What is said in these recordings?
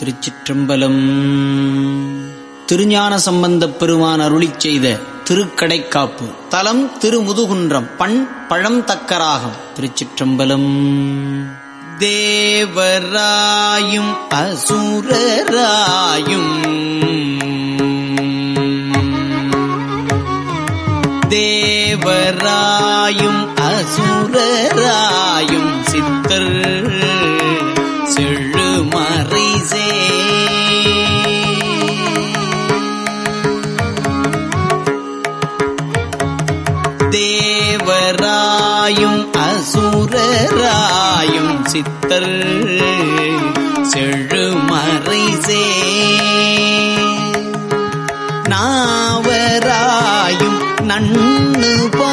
திருச்சிற்றம்பலம். திருஞான சம்பந்தப் பெருமான் அருளிச் செய்த திருக்கடைக்காப்பு. தலம் திருமுதுகுன்றம் பண் பழம் தக்கராகம் திருச்சிற்றம்பலம். தேவராயும் அசுரராயும் தேவராயும் அசுரராயும் தேவராயும் அசுரராயும் சித்தர் செழுமறைசே நாவராயும் நண்ணு பா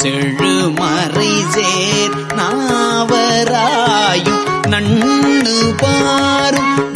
செழுமறை சேர் நாவராயும் நண்ணு பாரும்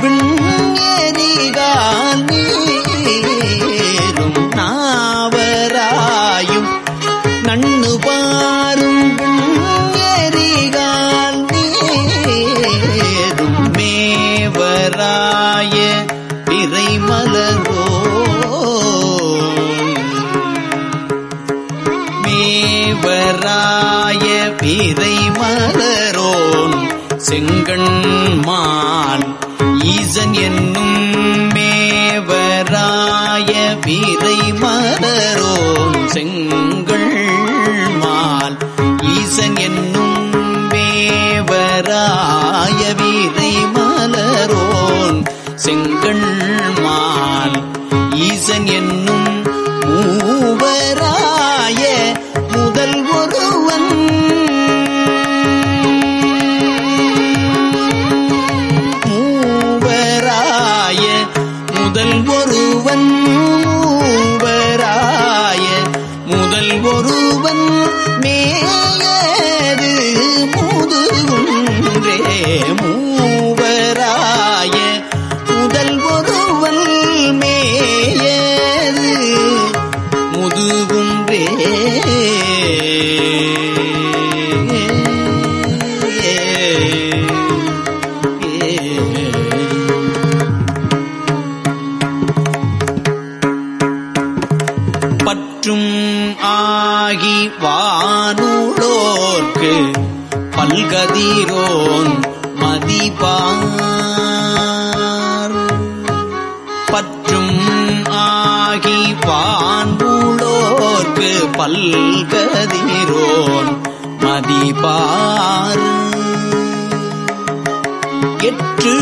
ஆகி பல்கதிரோன் மதிபார் எற்று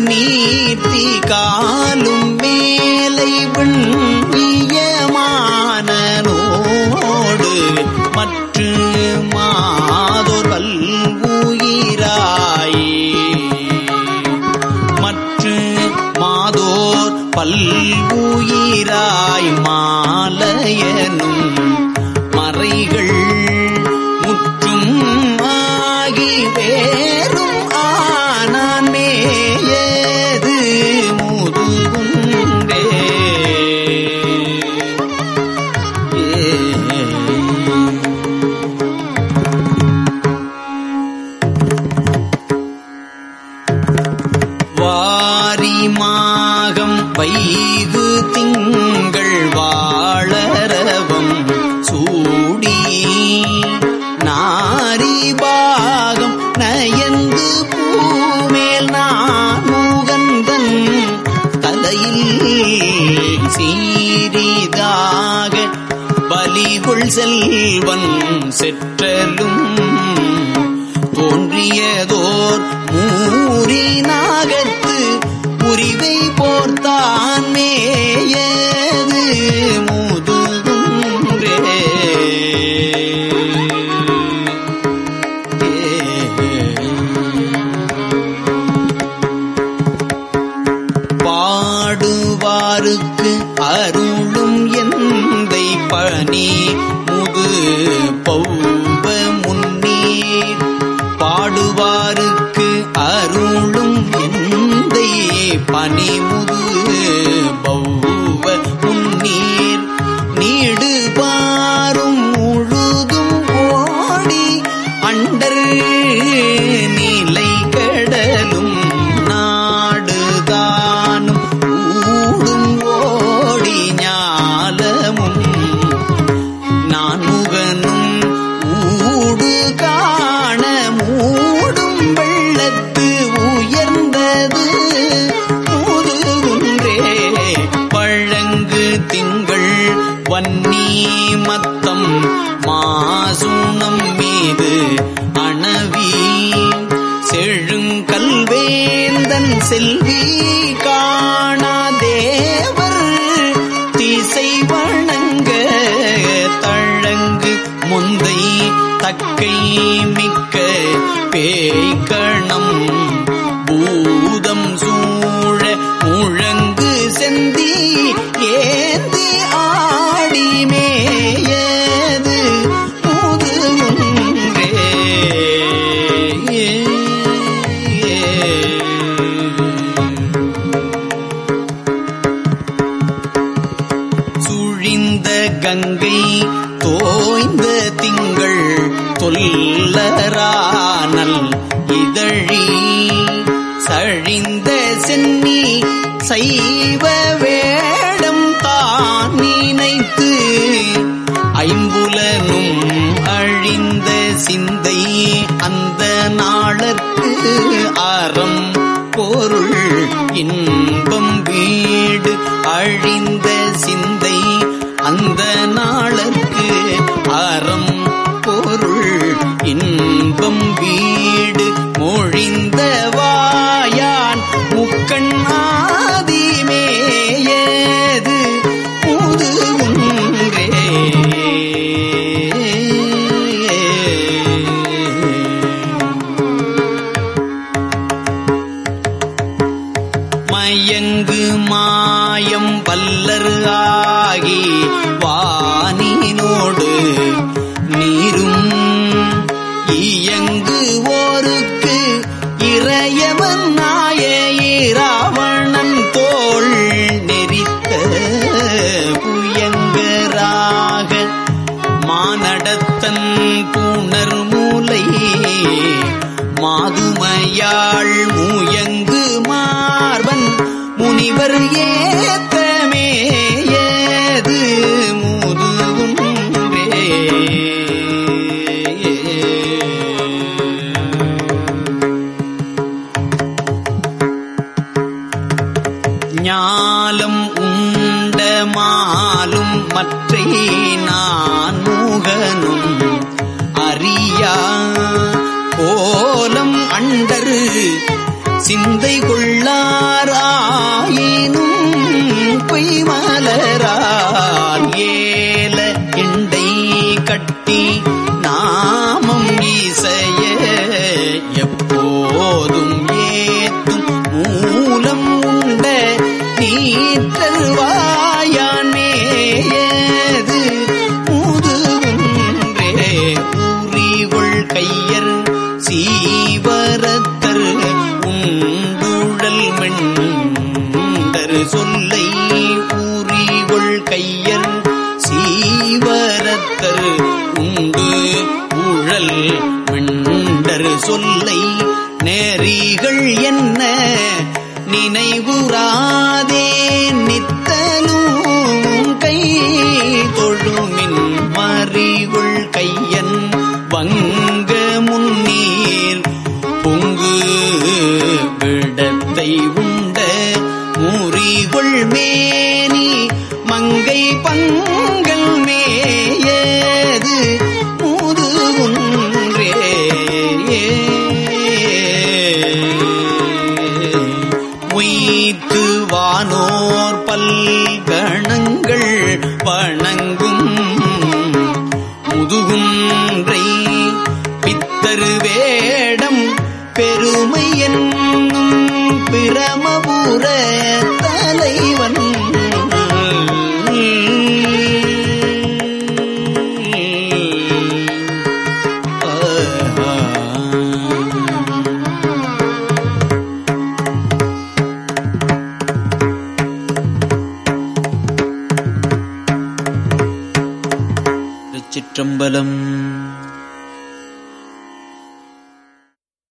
நீர்த்தி காலும் மேலை விண்ணியமானோடு மற்ற வைகு திங்கள் வாழரவம் சூடி. நாரி பாகம் நயந்து பூமேல் நான் முகந்தன் தலையில் சீரிதாக பலிகுள் செல்வன் செற்றலும் தோன்றியதோர் மூறினார் அடியாருக்கு அருளும் எந்தை பணி முது பௌப முன்னீர் பாடுவாருக்கு அருளும் எந்தை பணிமுது செல்வி காணாதேவர் திசை வணங்க தழங்கு முந்தை தக்கை மிக்க பேய்கணம் பூதம் சூழ முழங்கு செந்தி ஏ சுழிந்த கங்கை தோய்ந்த திங்கள் தொல்லரானல் இதழி சழிந்த சென்னி சைவ வேடம் தான் நினைத்து ஐம்புலனும் அழிந்த சிந்தை அந்த நாளற்கு அறம் பொருள் இன்பம் வீடு அழிந்த மொழிந்த வாயான் முக்கண் ஆதிமேயது புது ஒன்றே. மயங்கு மாயம் வல்லர் ஆகி வா மாதுமையாள் மூயங்கு மார்பன் முனிவர் ஏ மேல் மெண்டர் சொல்லை நேரீகள் என்ன? நினைவுறாதே நித்தலும் கை. தொழுமின் மறிவுள் கையன் வங்க முன்னீர். பொங்கு விடத்தை உண்ட மூறிகுள் மேனி. மங்கை பங்கு கணங்கள் பணங்கும் முதுகுன்றை பித்தரு வேடம் பெருமை என்னும் பிரமபுர திருச்சிற்றம்பலம்